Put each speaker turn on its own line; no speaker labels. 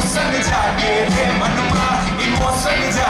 emotion जागे रे मनमा इमोशन जागे